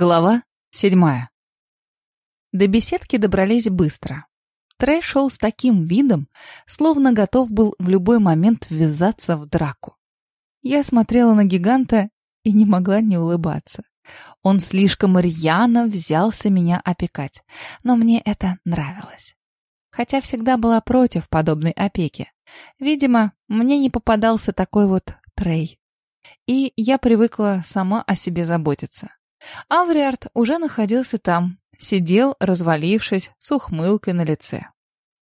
Глава седьмая. До беседки добрались быстро. Трей шел с таким видом, словно готов был в любой момент ввязаться в драку. Я смотрела на гиганта и не могла не улыбаться. Он слишком рьяно взялся меня опекать, но мне это нравилось. Хотя всегда была против подобной опеки. Видимо, мне не попадался такой вот Трей. И я привыкла сама о себе заботиться. Авриард уже находился там, сидел, развалившись, с ухмылкой на лице.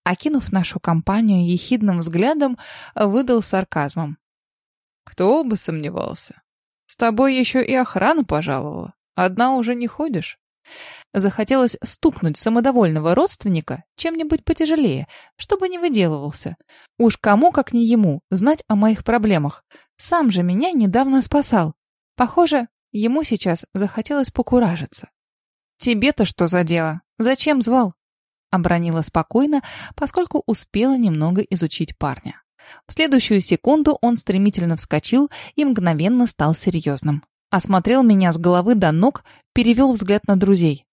Окинув нашу компанию ехидным взглядом, выдал сарказмом. «Кто бы сомневался. С тобой еще и охрана пожаловала. Одна уже не ходишь?» Захотелось стукнуть самодовольного родственника чем-нибудь потяжелее, чтобы не выделывался. Уж кому, как не ему, знать о моих проблемах. Сам же меня недавно спасал. Похоже, Ему сейчас захотелось покуражиться. «Тебе-то что за дело? Зачем звал?» Обронила спокойно, поскольку успела немного изучить парня. В следующую секунду он стремительно вскочил и мгновенно стал серьезным. Осмотрел меня с головы до ног, перевел взгляд на друзей.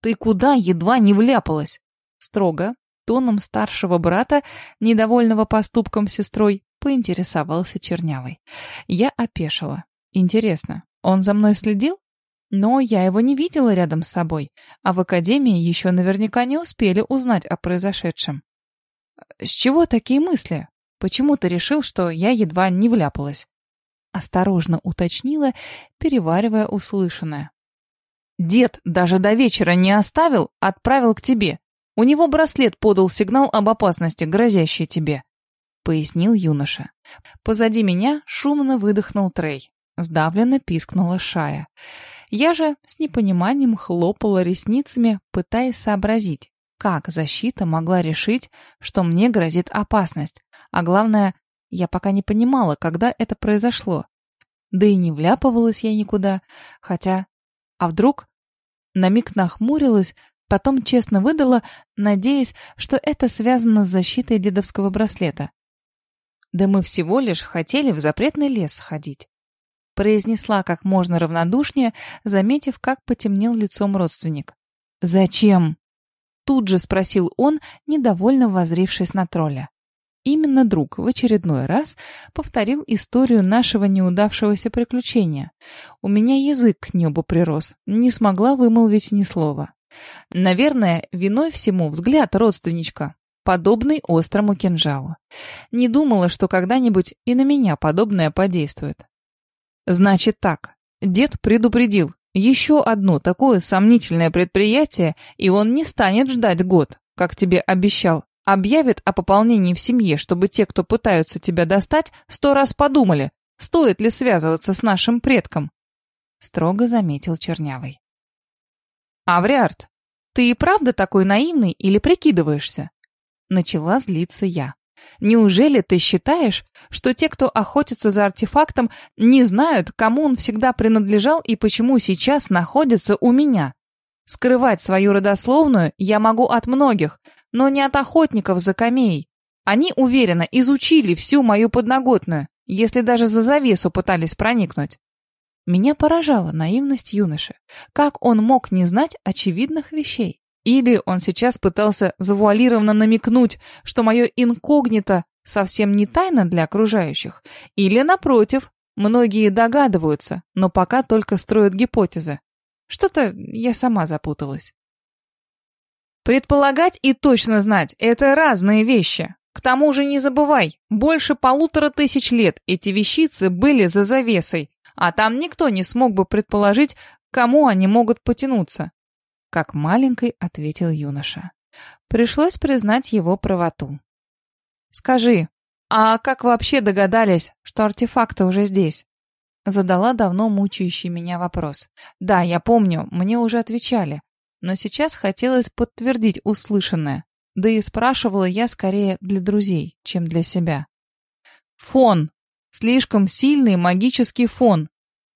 «Ты куда едва не вляпалась?» Строго, тоном старшего брата, недовольного поступком сестрой, поинтересовался Чернявый. Я опешила. Интересно, он за мной следил? Но я его не видела рядом с собой, а в академии еще наверняка не успели узнать о произошедшем. С чего такие мысли? Почему ты решил, что я едва не вляпалась? Осторожно уточнила, переваривая услышанное. Дед даже до вечера не оставил, отправил к тебе. У него браслет подал сигнал об опасности, грозящей тебе, пояснил юноша. Позади меня шумно выдохнул Трей. Сдавленно пискнула Шая. Я же с непониманием хлопала ресницами, пытаясь сообразить, как защита могла решить, что мне грозит опасность. А главное, я пока не понимала, когда это произошло. Да и не вляпывалась я никуда. Хотя, а вдруг? На миг нахмурилась, потом честно выдала, надеясь, что это связано с защитой дедовского браслета. Да мы всего лишь хотели в запретный лес ходить произнесла как можно равнодушнее, заметив, как потемнел лицом родственник. «Зачем?» Тут же спросил он, недовольно возрившись на тролля. Именно друг в очередной раз повторил историю нашего неудавшегося приключения. У меня язык к небу прирос, не смогла вымолвить ни слова. Наверное, виной всему взгляд родственничка, подобный острому кинжалу. Не думала, что когда-нибудь и на меня подобное подействует. Значит так, дед предупредил. Еще одно такое сомнительное предприятие, и он не станет ждать год, как тебе обещал. Объявит о пополнении в семье, чтобы те, кто пытаются тебя достать, сто раз подумали, стоит ли связываться с нашим предком. Строго заметил Чернявый. «Авриард, ты и правда такой наивный или прикидываешься?» Начала злиться я. Неужели ты считаешь, что те, кто охотится за артефактом, не знают, кому он всегда принадлежал и почему сейчас находится у меня? Скрывать свою родословную я могу от многих, но не от охотников за камеей. Они, уверенно, изучили всю мою подноготную, если даже за завесу пытались проникнуть. Меня поражала наивность юноши. Как он мог не знать очевидных вещей? Или он сейчас пытался завуалированно намекнуть, что мое инкогнито совсем не тайна для окружающих. Или, напротив, многие догадываются, но пока только строят гипотезы. Что-то я сама запуталась. Предполагать и точно знать – это разные вещи. К тому же не забывай, больше полутора тысяч лет эти вещицы были за завесой, а там никто не смог бы предположить, к кому они могут потянуться как маленькой ответил юноша. Пришлось признать его правоту. «Скажи, а как вообще догадались, что артефакты уже здесь?» Задала давно мучающий меня вопрос. «Да, я помню, мне уже отвечали, но сейчас хотелось подтвердить услышанное, да и спрашивала я скорее для друзей, чем для себя. Фон. Слишком сильный магический фон,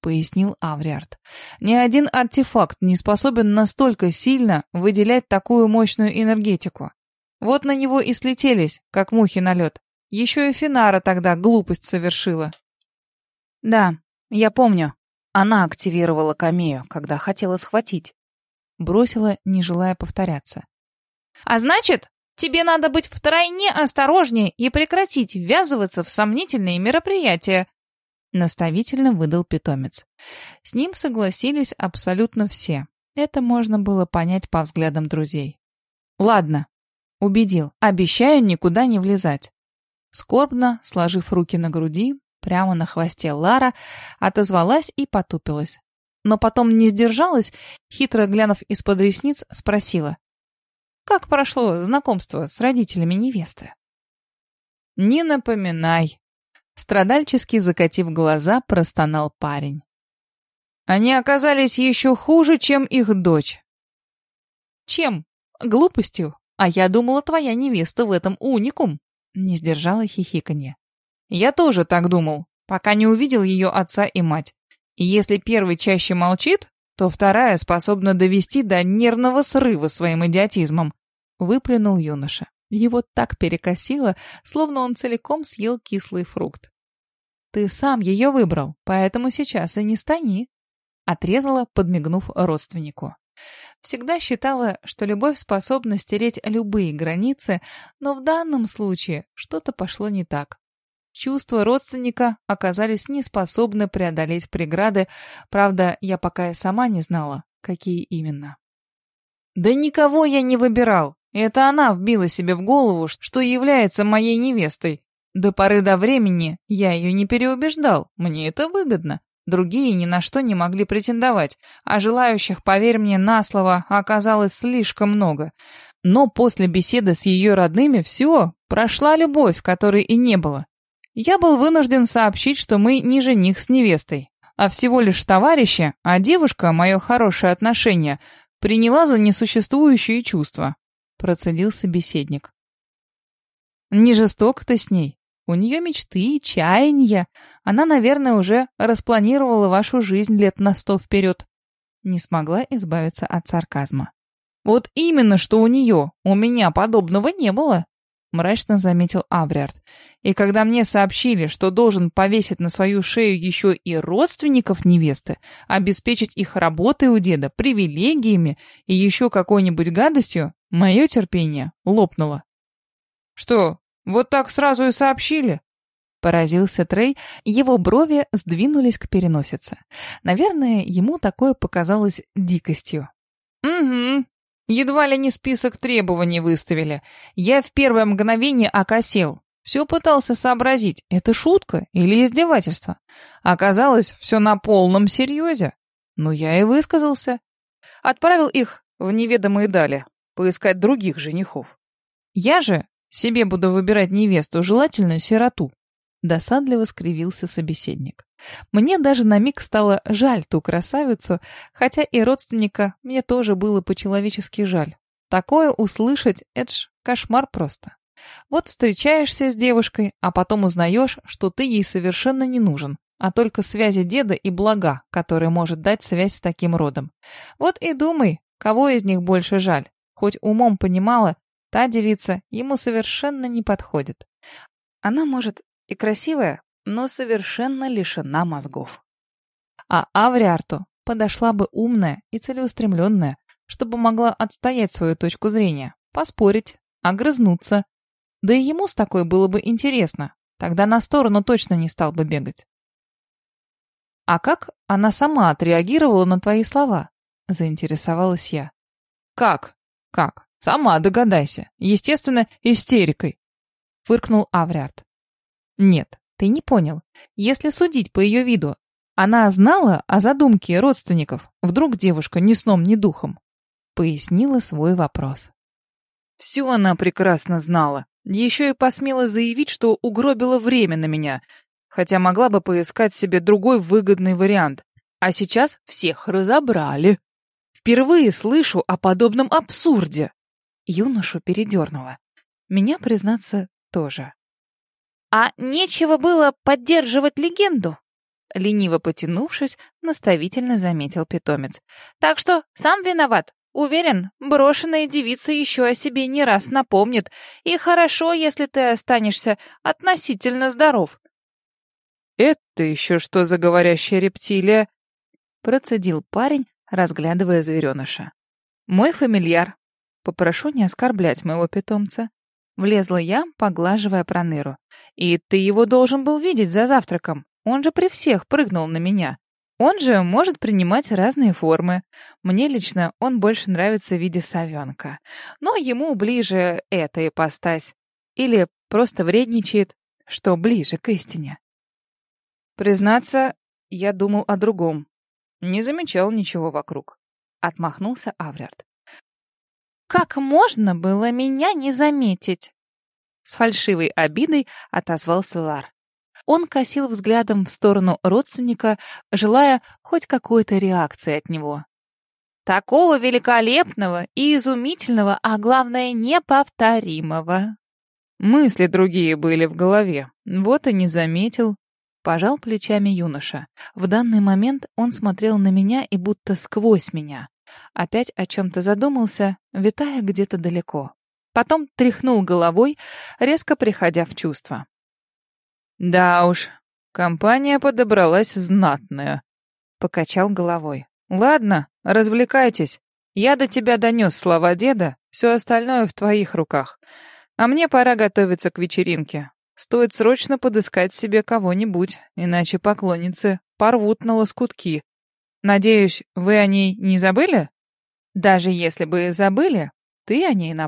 пояснил Авриард. Ни один артефакт не способен настолько сильно выделять такую мощную энергетику. Вот на него и слетелись, как мухи на лед. Еще и Финара тогда глупость совершила. Да, я помню. Она активировала камею, когда хотела схватить. Бросила, не желая повторяться. «А значит, тебе надо быть втройне осторожнее и прекратить ввязываться в сомнительные мероприятия», наставительно выдал питомец. С ним согласились абсолютно все. Это можно было понять по взглядам друзей. «Ладно», — убедил, — «обещаю никуда не влезать». Скорбно, сложив руки на груди, прямо на хвосте Лара, отозвалась и потупилась. Но потом не сдержалась, хитро глянув из-под ресниц, спросила. «Как прошло знакомство с родителями невесты?» «Не напоминай», Страдальчески закатив глаза, простонал парень. Они оказались еще хуже, чем их дочь. Чем? Глупостью. А я думала, твоя невеста в этом уникум. Не сдержала хихиканье. Я тоже так думал, пока не увидел ее отца и мать. И если первый чаще молчит, то вторая способна довести до нервного срыва своим идиотизмом. Выплюнул юноша. Его так перекосило, словно он целиком съел кислый фрукт. «Ты сам ее выбрал, поэтому сейчас и не стани», — отрезала, подмигнув родственнику. Всегда считала, что любовь способна стереть любые границы, но в данном случае что-то пошло не так. Чувства родственника оказались не способны преодолеть преграды, правда, я пока и сама не знала, какие именно. «Да никого я не выбирал. Это она вбила себе в голову, что является моей невестой. До поры до времени я ее не переубеждал, мне это выгодно. Другие ни на что не могли претендовать, а желающих, поверь мне, на слово оказалось слишком много. Но после беседы с ее родными все, прошла любовь, которой и не было. Я был вынужден сообщить, что мы не жених с невестой, а всего лишь товарищи, а девушка, мое хорошее отношение, приняла за несуществующие чувства. Процедил собеседник. Не жесток ты с ней. У нее мечты, чаяния. Она, наверное, уже распланировала вашу жизнь лет на сто вперед. Не смогла избавиться от сарказма. Вот именно, что у нее. У меня подобного не было. Мрачно заметил Авриард. И когда мне сообщили, что должен повесить на свою шею еще и родственников невесты, обеспечить их работой у деда, привилегиями и еще какой-нибудь гадостью, мое терпение лопнуло. «Что, вот так сразу и сообщили?» Поразился Трей, его брови сдвинулись к переносице. Наверное, ему такое показалось дикостью. «Угу. Едва ли не список требований выставили. Я в первое мгновение окосел. Все пытался сообразить, это шутка или издевательство. Оказалось, все на полном серьезе. Но я и высказался. Отправил их в неведомые дали, поискать других женихов. Я же себе буду выбирать невесту, желательно сироту. Досадливо скривился собеседник. Мне даже на миг стало жаль ту красавицу, хотя и родственника мне тоже было по-человечески жаль. Такое услышать — это ж кошмар просто. Вот встречаешься с девушкой, а потом узнаешь, что ты ей совершенно не нужен, а только связи деда и блага, которые может дать связь с таким родом. Вот и думай, кого из них больше жаль. Хоть умом понимала, Та девица ему совершенно не подходит. Она, может, и красивая, но совершенно лишена мозгов. А Авриарту подошла бы умная и целеустремленная, чтобы могла отстоять свою точку зрения, поспорить, огрызнуться. Да и ему с такой было бы интересно, тогда на сторону точно не стал бы бегать. «А как она сама отреагировала на твои слова?» — заинтересовалась я. «Как? Как? Сама догадайся. Естественно, истерикой. Фыркнул Авриард. Нет, ты не понял. Если судить по ее виду, она знала о задумке родственников. Вдруг девушка ни сном, ни духом. Пояснила свой вопрос. Все она прекрасно знала. Еще и посмела заявить, что угробила время на меня, хотя могла бы поискать себе другой выгодный вариант. А сейчас всех разобрали. Впервые слышу о подобном абсурде. Юношу передернуло. Меня, признаться, тоже. «А нечего было поддерживать легенду?» Лениво потянувшись, наставительно заметил питомец. «Так что сам виноват. Уверен, брошенная девица еще о себе не раз напомнит. И хорошо, если ты останешься относительно здоров». «Это еще что за говорящая рептилия?» Процедил парень, разглядывая звереныша. «Мой фамильяр. Попрошу не оскорблять моего питомца». Влезла я, поглаживая проныру. «И ты его должен был видеть за завтраком. Он же при всех прыгнул на меня. Он же может принимать разные формы. Мне лично он больше нравится в виде совенка. Но ему ближе эта ипостась. Или просто вредничает, что ближе к истине. Признаться, я думал о другом. Не замечал ничего вокруг. Отмахнулся Авриард. «Как можно было меня не заметить?» С фальшивой обидой отозвался Лар. Он косил взглядом в сторону родственника, желая хоть какой-то реакции от него. Такого великолепного и изумительного, а главное, неповторимого. Мысли другие были в голове, вот и не заметил. Пожал плечами юноша. В данный момент он смотрел на меня и будто сквозь меня. Опять о чем-то задумался, витая где-то далеко. Потом тряхнул головой, резко приходя в чувство. «Да уж, компания подобралась знатная», — покачал головой. «Ладно, развлекайтесь. Я до тебя донес слова деда, все остальное в твоих руках. А мне пора готовиться к вечеринке. Стоит срочно подыскать себе кого-нибудь, иначе поклонницы порвут на лоскутки. Надеюсь, вы о ней не забыли? Даже если бы забыли, ты о ней напомнишь.